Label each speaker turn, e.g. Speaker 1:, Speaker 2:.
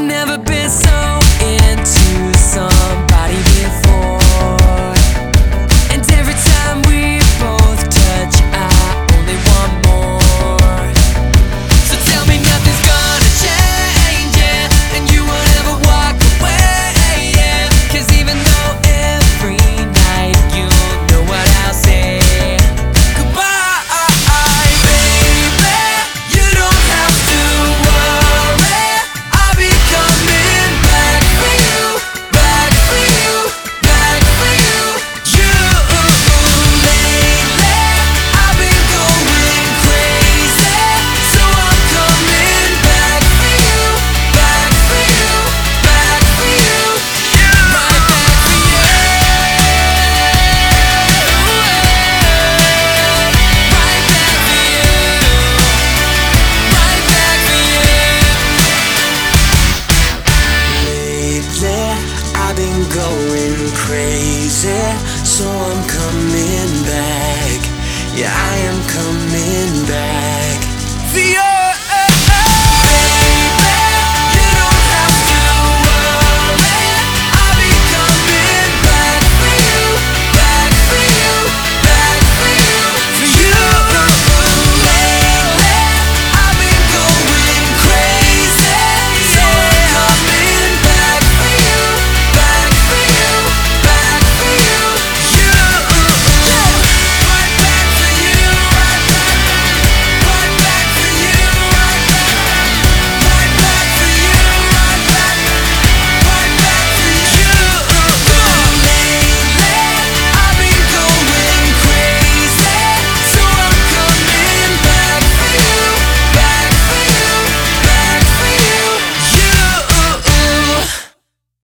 Speaker 1: Never been so going crazy, so I'm coming back. Yeah, I am.